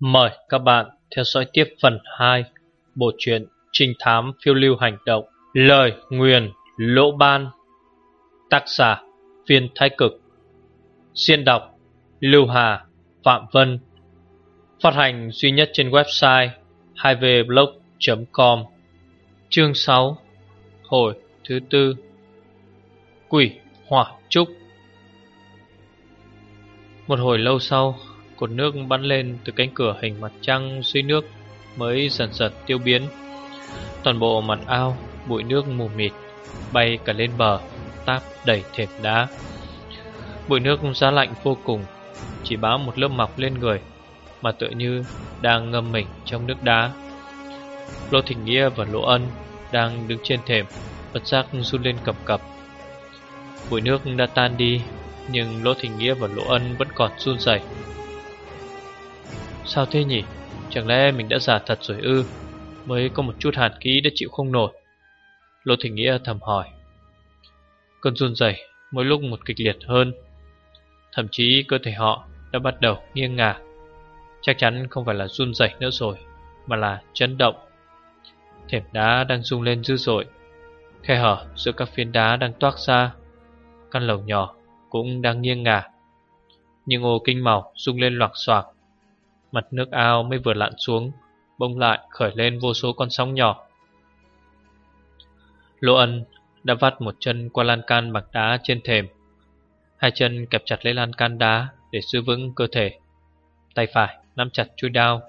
Mời các bạn theo dõi tiếp phần 2 Bộ truyện Trinh thám phiêu lưu hành động, Lời nguyền lỗ ban, Tác giả Viên Thái Cực. Xuyên đọc, Lưu Hà Phạm Vân. Phát hành duy nhất trên website 2vblog.com Chương 6 Hồi thứ tư. Quỷ Hỏa Trúc. Một hồi lâu sau Cột nước bắn lên từ cánh cửa hình mặt trăng dưới nước Mới dần dần tiêu biến. Toàn bộ mặt ao, Bụi nước mù mịt, Bay cả lên bờ, Táp đầy thềm đá. Bụi nước giá lạnh vô cùng, Chỉ báo một lớp mọc lên người, Mà tựa như đang ngâm mình trong nước đá. Lô Thịnh Nghĩa và Lỗ Ân Đang đứng trên thềm, Bất giác run lên cập cập. Bụi nước đã tan đi, Nhưng Lỗ Thịnh Nghĩa và Lỗ Ân vẫn còn run rẩy. Sao thế nhỉ? Chẳng lẽ mình đã giả thật rồi ư? Mới có một chút hàn khí đã chịu không nổi. Lô Thịnh Nghĩa thầm hỏi. Cơn run rẩy, mỗi lúc một kịch liệt hơn. Thậm chí cơ thể họ đã bắt đầu nghiêng ngả. Chắc chắn không phải là run rẩy nữa rồi, Mà là chấn động. Thềm đá đang rung lên dữ dội. Khe hở giữa các phiến đá đang toát ra. Căn lầu nhỏ cũng đang nghiêng ngả. Những ô kinh màu rung lên loạc xoạc Mặt nước ao mới vừa lặn xuống, Bông lại khởi lên vô số con sóng nhỏ. Lô ân đã vắt một chân qua lan can bằng đá trên thềm. Hai chân kẹp chặt lấy lan can đá để giữ vững cơ thể. Tay phải nắm chặt chui đao,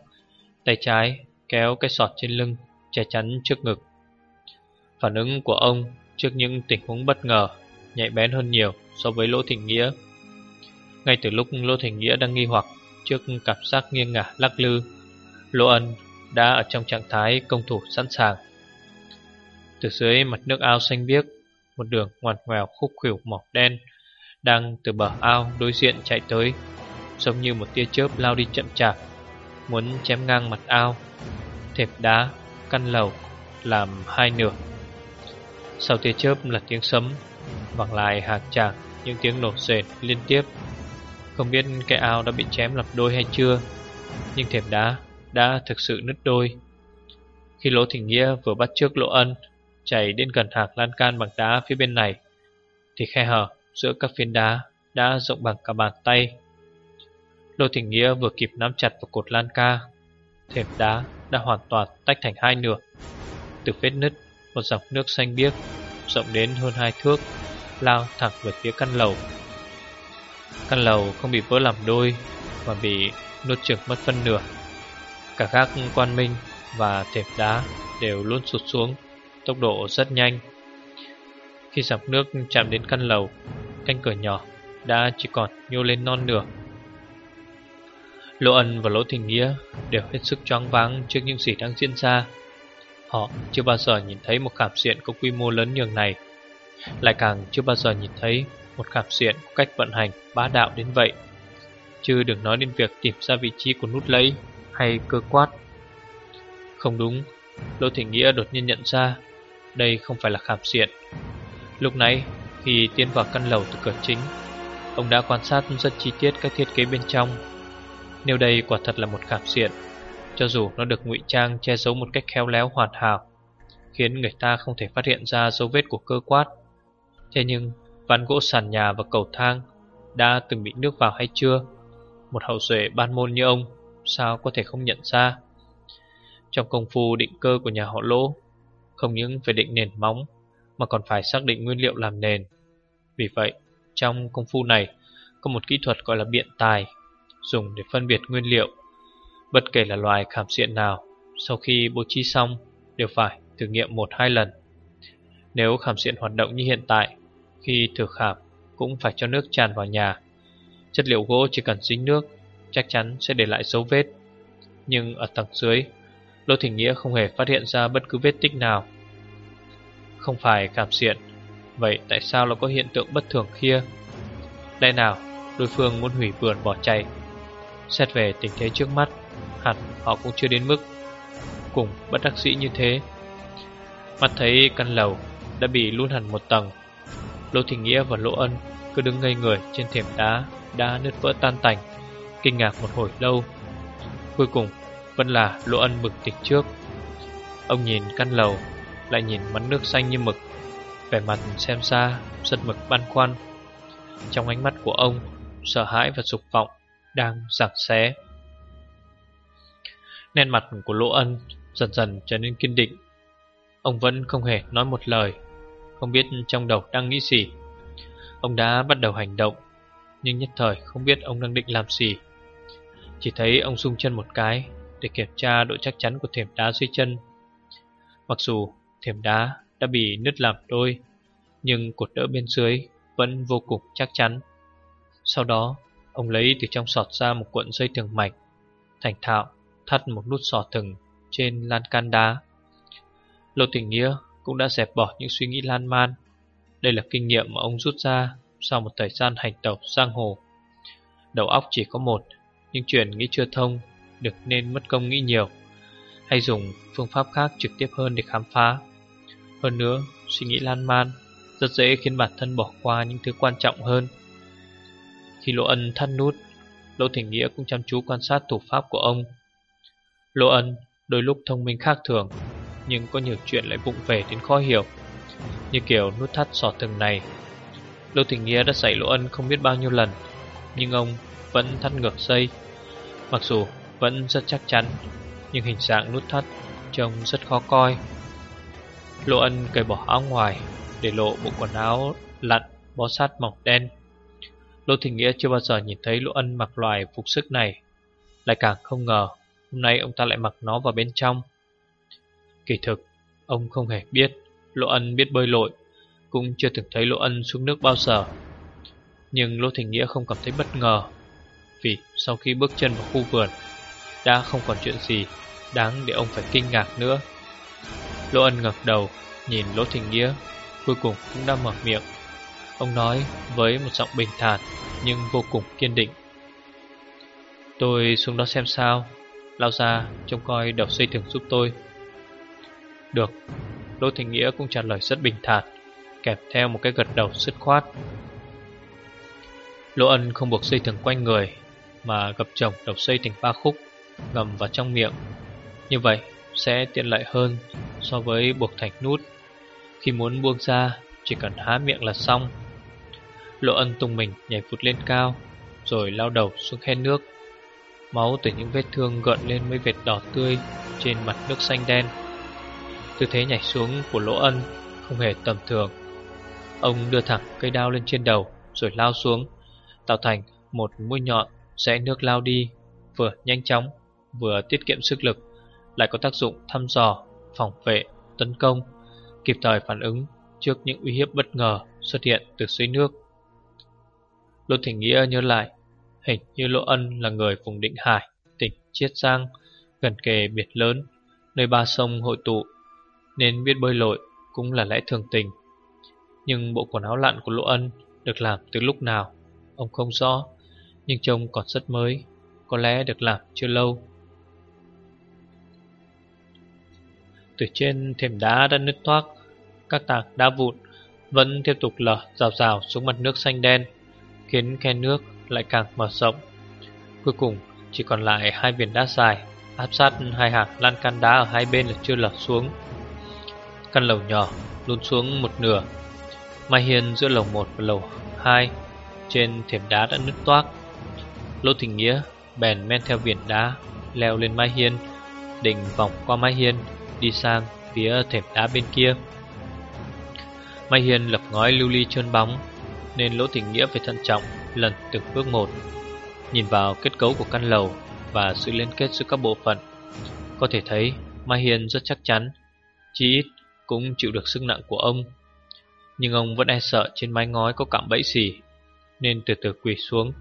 Tay trái kéo cái sọt trên lưng, che chắn trước ngực. Phản ứng của ông trước những tình huống bất ngờ Nhạy bén hơn nhiều so với Lỗ Thịnh Nghĩa. Ngay từ lúc Lỗ Thịnh Nghĩa đang nghi hoặc Trước cảm giác nghiêng ngả lắc lư Lỗ Ân đã ở trong trạng thái công thủ sẵn sàng. Từ dưới mặt nước ao xanh biếc Một đường ngoằn ngoèo khúc khuỷu mỏng đen Đang từ bờ ao đối diện chạy tới Giống như một tia chớp lao đi chậm chạp Muốn chém ngang mặt ao Thềm đá, căn lầu Làm hai nửa. Sau tia chớp là tiếng sấm Vẳng lại hạt chạc Những tiếng nổ rền liên tiếp không biết cái ao đã bị chém lập đôi hay chưa, Nhưng thềm đá đã thực sự nứt đôi. Khi Lỗ Thỉnh Nghĩa vừa bắt trước Lỗ Ân Chảy đến gần hàng lan can bằng đá phía bên này, Thì khe hở giữa các phiến đá đã rộng bằng cả bàn tay. Lỗ Thỉnh Nghĩa vừa kịp nắm chặt vào cột lan ca, Thềm đá đã hoàn toàn tách thành hai nửa. Từ vết nứt, một dòng nước xanh biếc Rộng đến hơn hai thước, Lao thẳng về phía căn lầu. Căn lầu không bị vỡ làm đôi Mà bị nuốt chửng mất phân nửa. Cả các quan minh và thềm đá đều luôn sụt xuống, Tốc độ rất nhanh. Khi dọc nước chạm đến căn lầu, Cánh cửa nhỏ đã chỉ còn nhô lên non nửa. Lỗ ân và lỗ tình nghĩa đều hết sức choáng váng trước những gì đang diễn ra. Họ chưa bao giờ nhìn thấy một cảm diện có quy mô lớn nhường này. Lại càng chưa bao giờ nhìn thấy một cảm diện có cách vận hành bá đạo đến vậy. Chứ đừng nói đến việc tìm ra vị trí của nút lấy hay cơ quát. Không đúng, Lô Thị Nghĩa đột nhiên nhận ra Đây không phải là khảm diện Lúc nãy khi tiến vào căn lầu từ cửa chính Ông đã quan sát rất chi tiết các thiết kế bên trong. Nếu đây quả thật là một khảm diện Cho dù nó được ngụy trang che giấu một cách khéo léo hoàn hảo Khiến người ta không thể phát hiện ra dấu vết của cơ quát. Thế nhưng Ván gỗ sàn nhà và cầu thang Đã từng bị nước vào hay chưa? Một hậu duệ ban môn như ông, Sao có thể không nhận ra? Trong công phu định cơ của nhà họ lỗ, Không những phải định nền móng, Mà còn phải xác định nguyên liệu làm nền. Vì vậy, Trong công phu này, Có một kỹ thuật gọi là biện tài, Dùng để phân biệt nguyên liệu. Bất kể là loài khảm diện nào, Sau khi bố trí xong, Đều phải thử nghiệm một hai lần. Nếu khảm diện hoạt động như hiện tại khi thử khảm cũng phải cho nước tràn vào nhà. Chất liệu gỗ chỉ cần dính nước, Chắc chắn sẽ để lại dấu vết. Nhưng ở tầng dưới, Lô Thỉnh Nghĩa không hề phát hiện ra bất cứ vết tích nào. Không phải cảm diện, Vậy tại sao nó có hiện tượng bất thường kia? Lẽ nào đối phương muốn hủy vườn bỏ chạy? Xét về tình thế trước mắt, Hẳn họ cũng chưa đến mức Cùng bất đắc dĩ như thế. Mắt thấy căn lầu đã bị luôn hẳn một tầng Lô Thị Nghĩa và Lỗ Ân cứ đứng ngây người trên thềm đá đã nứt vỡ tan tành, kinh ngạc một hồi lâu. Cuối cùng vẫn là Lỗ Ân mực tỉnh trước. Ông nhìn căn lầu Lại nhìn mắt nước xanh như mực Vẻ mặt xem xa Rất mực băn khoăn. Trong ánh mắt của ông Sợ hãi và dục vọng Đang giảng xé. Nét mặt của Lỗ Ân Dần dần trở nên kiên định. Ông vẫn không hề nói một lời. Không biết trong đầu đang nghĩ gì. Ông đã bắt đầu hành động, Nhưng nhất thời không biết ông đang định làm gì. Chỉ thấy ông rung chân một cái Để kiểm tra độ chắc chắn của thềm đá dưới chân. Mặc dù thềm đá đã bị nứt làm đôi, Nhưng cột đỡ bên dưới vẫn vô cùng chắc chắn. Sau đó, ông lấy từ trong sọt ra một cuộn dây thừng mạch Thành thạo, thắt một nút sọt thừng trên lan can đá. Lô Tình Nghĩa cũng đã dẹp bỏ những suy nghĩ lan man. Đây là kinh nghiệm mà ông rút ra sau một thời gian hành tẩu giang hồ. Đầu óc chỉ có một Nhưng chuyện nghĩ chưa thông Được nên mất công nghĩ nhiều Hay dùng phương pháp khác trực tiếp hơn để khám phá. Hơn nữa, suy nghĩ lan man Rất dễ khiến bản thân bỏ qua những thứ quan trọng hơn. Khi Lỗ Ân thắt nút Lỗ Thỉnh Nghĩa cũng chăm chú quan sát thủ pháp của ông. Lỗ Ân đôi lúc thông minh khác thường. Nhưng có nhiều chuyện lại vụng về đến khó hiểu. Như kiểu nút thắt sọt thừng này. Lô Thịnh Nghĩa đã xảy lỗ ân không biết bao nhiêu lần, Nhưng ông vẫn thắt ngược dây. Mặc dù vẫn rất chắc chắn, Nhưng hình dạng nút thắt trông rất khó coi. Lỗ ân cởi bỏ áo ngoài, Để lộ bộ quần áo lặn, bó sát mỏng đen. Lô Thịnh Nghĩa chưa bao giờ nhìn thấy Lỗ ân mặc loài phục sức này. Lại càng không ngờ, Hôm nay ông ta lại mặc nó vào bên trong. Kỳ thực, Ông không hề biết Lỗ ân biết bơi lội, cũng chưa từng thấy Lỗ Ân xuống nước bao giờ. Nhưng Lỗ Thành Nghĩa không cảm thấy bất ngờ, Vì sau khi bước chân vào khu vườn, Đã không còn chuyện gì Đáng để ông phải kinh ngạc nữa. Lỗ Ân ngẩng đầu, Nhìn Lỗ Thành Nghĩa, Cuối cùng cũng đã mở miệng. Ông nói với một giọng bình thản, Nhưng vô cùng kiên định. Tôi xuống đó xem sao Lao ra trông coi đầu xây thường giúp tôi. Được Lỗ Thành Nghĩa cũng trả lời rất bình thản kèm theo một cái gật đầu sứt khoát. Lỗ ân không buộc dây thừng quanh người, mà gập chồng đầu dây thành ba khúc, ngầm vào trong miệng. Như vậy sẽ tiện lợi hơn so với buộc thành nút. Khi muốn buông ra, chỉ cần há miệng là xong. Lỗ ân tung mình nhảy vụt lên cao, rồi lao đầu xuống khe nước. Máu từ những vết thương gợn lên mấy vệt đỏ tươi trên mặt nước xanh đen. Tư thế nhảy xuống của lỗ ân không hề tầm thường. Ông đưa thẳng cây đao lên trên đầu, Rồi lao xuống, Tạo thành một mũi nhọn Rẽ nước lao đi, Vừa nhanh chóng, Vừa tiết kiệm sức lực, Lại có tác dụng thăm dò, Phòng vệ, Tấn công, Kịp thời phản ứng Trước những uy hiếp bất ngờ Xuất hiện từ dưới nước. Lô Thỉnh Nghĩa nhớ lại, Hình như Lỗ Ân là người vùng Định Hải, Tỉnh Chiết Giang, Gần kề biệt lớn, Nơi ba sông hội tụ nên biết bơi lội cũng là lẽ thường tình. Nhưng bộ quần áo lặn của Lỗ Ân được làm từ lúc nào, Ông không rõ, Nhưng trông còn rất mới, Có lẽ được làm chưa lâu. Từ trên thềm đá đã nứt toác, Các tảng đá vụn Vẫn tiếp tục lở rào rào xuống mặt nước xanh đen, Khiến khe nước lại càng mở rộng. Cuối cùng, chỉ còn lại hai viền đá dài, Áp sát hai hàng lan can đá ở hai bên là chưa lở xuống. Căn lầu nhỏ lún xuống một nửa. Mai Hiên giữa lầu 1 và lầu 2 Trên thềm đá đã nứt toác. Lô Thịnh Nghĩa bèn men theo viền đá, Leo lên Mai Hiên, Định vòng qua Mai Hiên, Đi sang phía thềm đá bên kia. Mai Hiên lập ngói lưu ly trơn bóng, Nên Lỗ Thịnh Nghĩa phải thận trọng Lần từng bước một, Nhìn vào kết cấu của căn lầu Và sự liên kết giữa các bộ phận. Có thể thấy, Mai Hiên rất chắc chắn Chỉ ít cũng chịu được sức nặng của ông. Nhưng ông vẫn e sợ trên mái ngói có cạm bẫy xỉ Nên từ từ quỳ xuống,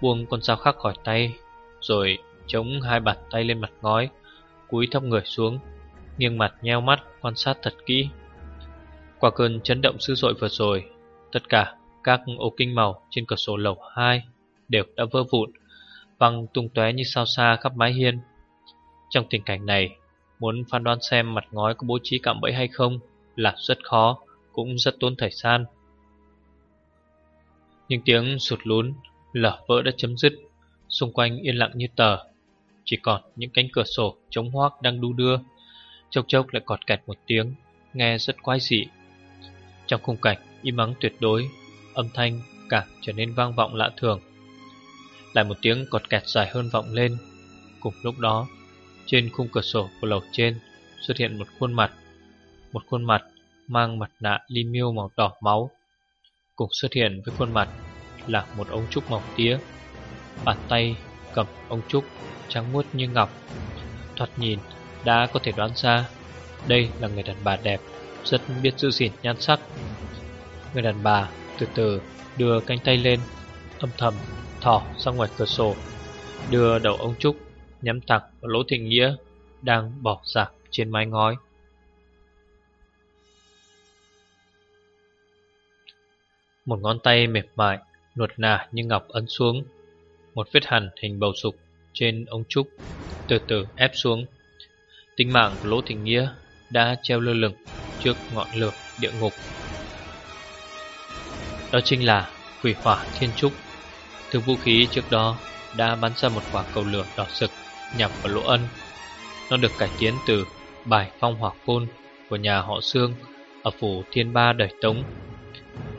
Buông con dao khắc khỏi tay, Rồi chống hai bàn tay lên mặt ngói, Cúi thấp người xuống, Nghiêng mặt nheo mắt quan sát thật kỹ. Qua cơn chấn động dữ dội vừa rồi, Tất cả các ô kinh màu trên cửa sổ lầu 2 Đều đã vỡ vụn, Văng tung tóe như sao xa khắp mái hiên. Trong tình cảnh này Muốn phán đoán xem mặt ngói có bố trí cạm bẫy hay không Là rất khó cũng rất tốn thời gian. Nhưng tiếng sụt lún, lở vỡ đã chấm dứt, xung quanh yên lặng như tờ. Chỉ còn những cánh cửa sổ chống hoác đang đu đưa. Chốc chốc lại cọt kẹt một tiếng Nghe rất quái dị. Trong khung cảnh im ắng tuyệt đối Âm thanh càng trở nên vang vọng lạ thường. Lại một tiếng cọt kẹt dài hơn vọng lên. Cùng lúc đó trên khung cửa sổ của lầu trên Xuất hiện một khuôn mặt, Một khuôn mặt mang mặt nạ li miêu màu đỏ máu. Cùng xuất hiện với khuôn mặt Là một ống trúc màu tía. Bàn tay cầm ống trúc Trắng muốt như ngọc. Thoạt nhìn đã có thể đoán ra Đây là người đàn bà đẹp, Rất biết giữ gìn nhan sắc. Người đàn bà từ từ đưa cánh tay lên, Âm thầm thỏ ra ngoài cửa sổ, Đưa đầu ông Trúc Nhắm thẳng vào lỗ thịnh nghĩa Đang bỏ giặc trên mái ngói Một ngón tay mềm mại Nuột nà như ngọc ấn xuống, Một vết hằn hình bầu sục Trên ông Trúc Từ từ ép xuống Tính mạng của Lỗ Thịnh Nghĩa đã treo lơ lửng trước ngọn lửa địa ngục. Đó chính là quỷ hỏa thiên trúc. Thứ vũ khí trước đó đã bắn ra một quả cầu lửa đỏ sực nhằm vào lỗ ân. Nó được cải tiến từ bài phong hỏa côn của nhà họ Sương ở phủ Thiên Ba đời Tống.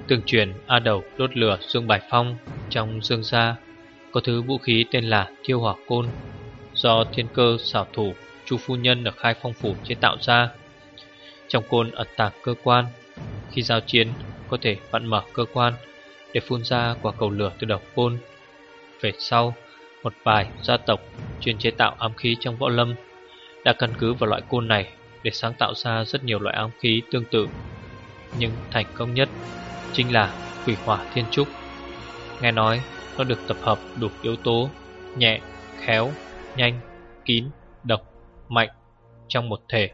Tương truyền A Đầu đốt lửa Dương Bài Phong trong dương gia, có thứ vũ khí tên là Thiêu Hỏa Côn do thiên cơ xảo thủ Chu phu nhân ở khai phong phủ chế tạo ra Trong côn ẩn tàng cơ quan, Khi giao chiến, có thể vặn mở cơ quan Để phun ra quả cầu lửa từ đầu côn Về sau một vài gia tộc chuyên chế tạo ám khí trong võ lâm Đã căn cứ vào loại côn này Để sáng tạo ra rất nhiều loại ám khí tương tự Nhưng thành công nhất Chính là quỷ hỏa thiên trúc Nghe nói nó được tập hợp đủ yếu tố Nhẹ, khéo, nhanh, kín, độc mạnh trong một thể.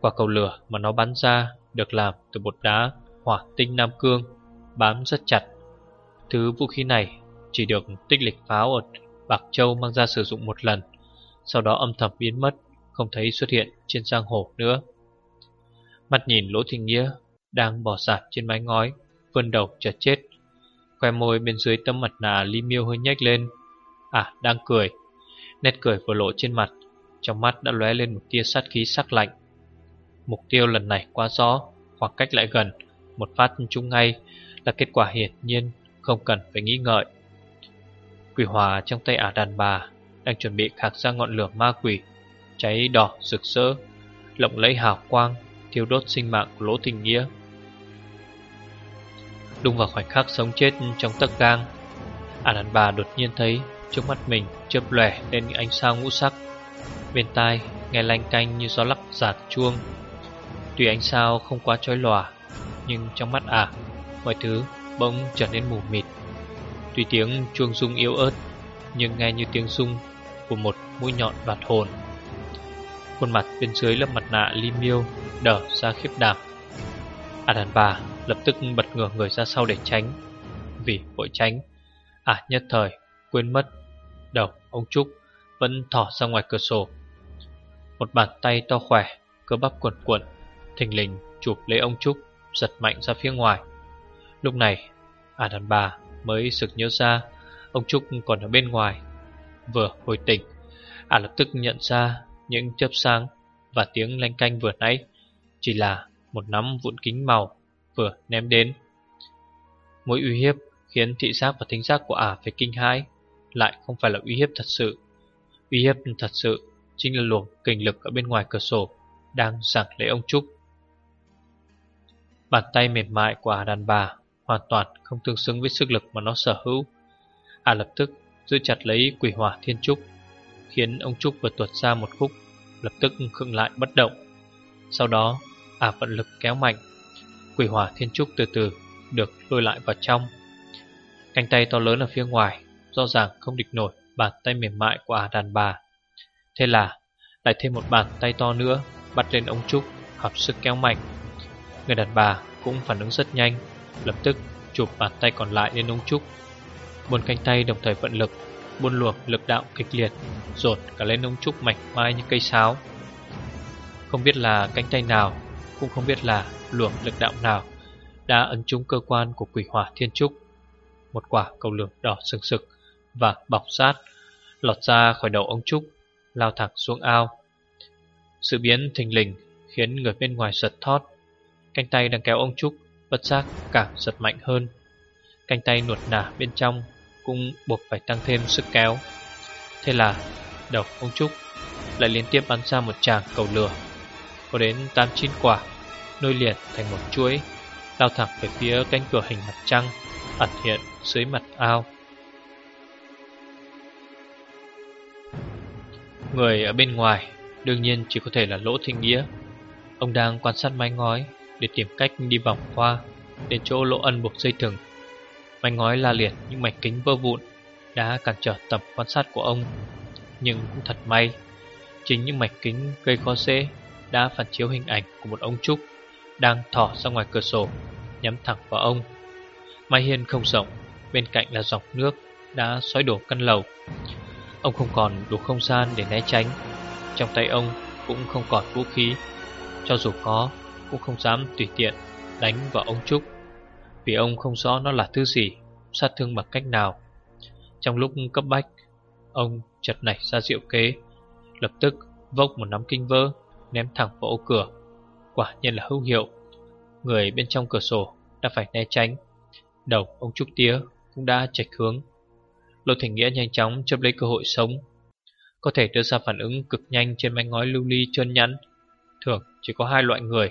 Quả cầu lửa mà nó bắn ra được làm từ bột đá hỏa tinh nam cương, bám rất chặt. Thứ vũ khí này chỉ được tích lịch pháo ở Bạc Châu mang ra sử dụng một lần, sau đó âm thầm biến mất, không thấy xuất hiện trên giang hồ nữa. Mặt nhìn Lỗ Thịnh Nghĩa đang bỏ sạp trên mái ngói, vươn đầu chật chết. Khoe môi bên dưới tấm mặt nạ Lý Miêu hơi nhếch lên. À, đang cười. Nét cười vừa lộ trên mặt trong mắt đã lóe lên một tia sát khí sắc lạnh Mục tiêu lần này quá rõ Khoảng cách lại gần Một phát trúng ngay Là kết quả hiển nhiên Không cần phải nghĩ ngợi Quỷ hòa trong tay ả đàn bà, Đang chuẩn bị khạc ra ngọn lửa ma quỷ. Cháy đỏ, rực rỡ, Lộng lấy hào quang, Thiêu đốt sinh mạng của lỗ tình nghĩa. Đung vào khoảnh khắc sống chết trong tấc gang, Ả đàn bà đột nhiên thấy Trước mắt mình chớp lẻ lên ánh sao ngũ sắc. Bên tai nghe lanh canh như gió lắc giạt chuông. Tuy ánh sao không quá chói lòa, Nhưng trong mắt ả, Mọi thứ bỗng trở nên mù mịt. Tuy tiếng chuông rung yếu ớt, Nhưng nghe như tiếng rung Của một mũi nhọn bạt hồn. Khuôn mặt bên dưới lớp mặt nạ li miêu Đở ra khiếp đảm. À đàn bà lập tức bật ngửa người ra sau để tránh, Vì vội tránh. À nhất thời, quên mất, Đầu ông Trúc vẫn thỏ ra ngoài cửa sổ. Một bàn tay to khỏe, Cơ bắp cuộn cuộn, Thình lình chụp lấy ông Trúc Giật mạnh ra phía ngoài. Lúc này À đàn bà mới sực nhớ ra, Ông Trúc còn ở bên ngoài. Vừa hồi tỉnh À lập tức nhận ra những chớp sáng Và tiếng lanh canh vừa nãy. Chỉ là một nắm vụn kính màu Vừa ném đến. Mối uy hiếp khiến thị giác và thính giác của ả phải kinh hãi, Lại không phải là uy hiếp thật sự. Uy hiếp thật sự Chính là luồng kình lực ở bên ngoài cửa sổ Đang giảng lấy ông Trúc. Bàn tay mềm mại của ả đàn bà Hoàn toàn không tương xứng với sức lực mà nó sở hữu. À lập tức giữ chặt lấy quỷ hỏa thiên trúc, Khiến ông Trúc vừa tuột ra một khúc, Lập tức khựng lại bất động. Sau đó à vận lực kéo mạnh, Quỷ hỏa thiên trúc từ từ được lôi lại vào trong. Cánh tay to lớn ở phía ngoài, Rõ ràng không địch nổi bàn tay mềm mại của à đàn bà. Thế là, lại thêm một bàn tay to nữa, Bắt lên ông Trúc, Hợp sức kéo mạnh. Người đàn bà cũng phản ứng rất nhanh. Lập tức chụp bàn tay còn lại lên ông Trúc Bốn cánh tay đồng thời vận lực Buôn luồng lực đạo kịch liệt Rột cả lên ông Trúc mảnh mai như cây sáo Không biết là cánh tay nào, Cũng không biết là luồng lực đạo nào, Đã ấn trúng cơ quan của quỷ hỏa thiên trúc Một quả cầu lửa đỏ sừng sực Và bọc sát, Lọt ra khỏi đầu ông Trúc, lao thẳng xuống ao. Sự biến thình lình khiến người bên ngoài giật thót. cánh tay đang kéo ông Trúc bất giác cảm giật mạnh hơn. cánh tay nuột nả bên trong cũng buộc phải tăng thêm sức kéo. Thế là đầu ông Trúc lại liên tiếp bắn ra một tràng cầu lửa. Có đến 8-9 quả, nối liền thành một chuỗi, lao thẳng về phía cánh cửa hình mặt trăng, ẩn hiện dưới mặt ao. Người ở bên ngoài đương nhiên chỉ có thể là Lỗ Thịnh Nghĩa. Ông đang quan sát mái ngói để tìm cách đi vòng qua đến chỗ lỗ ân buộc dây thừng. Mảnh ngói la liệt những mảnh kính vỡ vụn đã cản trở tầm quan sát của ông. Nhưng cũng thật may, chính những mảnh kính gây khó dễ đã phản chiếu hình ảnh của một ông trúc đang thỏ ra ngoài cửa sổ, nhắm thẳng vào ông. Mái hiên không rộng, bên cạnh là dòng nước đã xói đổ căn lầu. Ông không còn đủ không gian để né tránh Trong tay ông cũng không còn vũ khí Cho dù có cũng không dám tùy tiện đánh vào ông Trúc, Vì ông không rõ nó là thứ gì, Sát thương bằng cách nào. Trong lúc cấp bách, Ông chật nảy ra diệu kế, Lập tức vốc một nắm kinh vỡ Ném thẳng vào ô cửa. Quả nhiên là hữu hiệu, Người bên trong cửa sổ đã phải né tránh. Đầu ông Trúc Tía cũng đã chạch hướng. Lô Thành Nghĩa nhanh chóng chấp lấy cơ hội sống, Có thể đưa ra phản ứng cực nhanh trên manh ngói lưu ly trơn nhẵn. Thường chỉ có hai loại người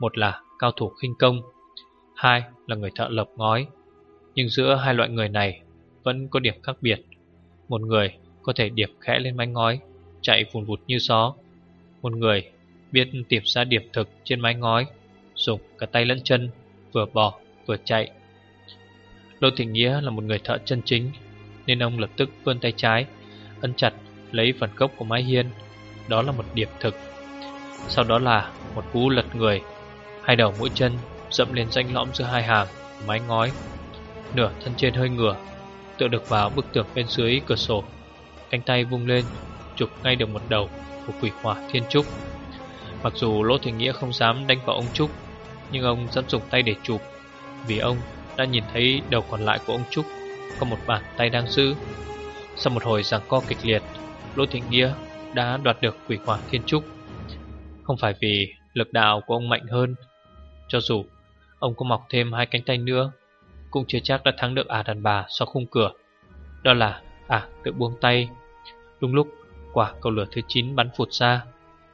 một là cao thủ khinh công, Hai là người thợ lợp ngói. Nhưng giữa hai loại người này Vẫn có điểm khác biệt. Một người có thể điệp khẽ lên mái ngói, Chạy vùn vụt như gió. Một người biết tìm ra điểm thực trên mái ngói, Dùng cả tay lẫn chân Vừa bỏ vừa chạy. Lô Thị Nghĩa là một người thợ chân chính, nên ông lập tức vươn tay trái, Ấn chặt lấy phần gốc của mái hiên. Đó là một điểm thực. Sau đó là một cú lật người. Hai đầu mũi chân dậm lên danh lõm giữa hai hàng Mái ngói Nửa thân trên hơi ngửa Tựa được vào bức tường bên dưới cửa sổ Cánh tay vung lên Chụp ngay được một đầu của quỷ hỏa thiên trúc Mặc dù Lỗ Thành Nghĩa không dám đánh vào ông Trúc Nhưng ông vẫn dùng tay để chụp Vì ông đã nhìn thấy đầu còn lại của ông Trúc có một bàn tay đang giữ. Sau một hồi giằng co kịch liệt, Lỗ Thịnh Nghĩa đã đoạt được quỷ hỏa thiên trúc. Không phải vì lực đạo của ông mạnh hơn, cho dù ông có mọc thêm hai cánh tay nữa, cũng chưa chắc đã thắng được à đàn bà sau khung cửa. Đó là à, tự buông tay. Đúng lúc quả cầu lửa thứ 9 bắn phụt ra,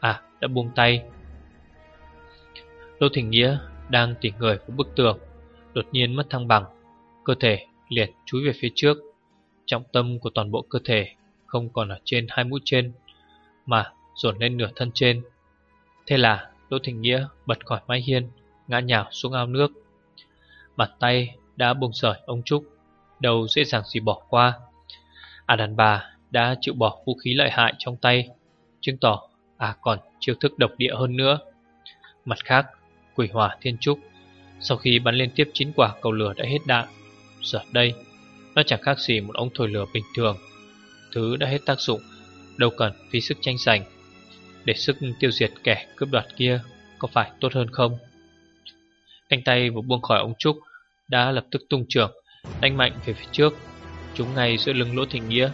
à, đã buông tay. Lô Thịnh Nghĩa đang tỉ người của bức tường, đột nhiên mất thăng bằng, cơ thể liệt chúi về phía trước. Trọng tâm của toàn bộ cơ thể không còn ở trên hai mũi trên, mà dồn lên nửa thân trên. Thế là Đỗ Thịnh Nghĩa bật khỏi mái hiên, ngã nhào xuống ao nước. Mặt tay đã buông rời ông Trúc, đầu dễ dàng gì bỏ qua. À đàn bà đã chịu bỏ vũ khí lợi hại trong tay, chứng tỏ à còn chiêu thức độc địa hơn nữa. Mặt khác, quỷ hỏa thiên trúc sau khi bắn liên tiếp 9 quả cầu lửa đã hết đạn Giờ đây Nó chẳng khác gì một ống thổi lửa bình thường Thứ đã hết tác dụng Đâu cần phí sức tranh giành Để sức tiêu diệt kẻ cướp đoạt kia Có phải tốt hơn không Cánh tay vừa buông khỏi ông trúc Đã lập tức tung trưởng, Đánh mạnh về phía trước. Chúng ngay giữa lưng lỗ thịnh nghĩa,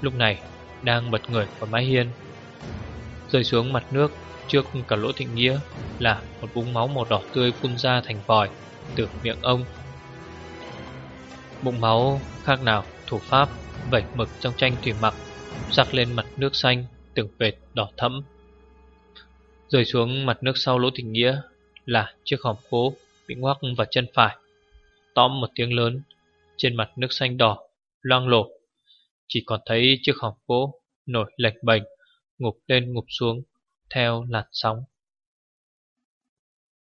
Lúc này đang bật người vào mái hiên. Rơi xuống mặt nước Trước cả lỗ thịnh nghĩa Là một búng máu màu đỏ tươi phun ra thành vòi Từ miệng ông. Bụng máu khác nào thủ pháp vẩy mực trong tranh thủy mặc, Rắc lên mặt nước xanh, từng vệt đỏ thẫm. Rơi xuống mặt nước sau lỗ thịnh nghĩa Là chiếc hòm cố bị ngoắc vào chân phải. Tóm một tiếng lớn, Trên mặt nước xanh đỏ, Loang lổ. Chỉ còn thấy chiếc hòm gỗ nổi lệch bềnh, Ngục lên ngục xuống, Theo làn sóng.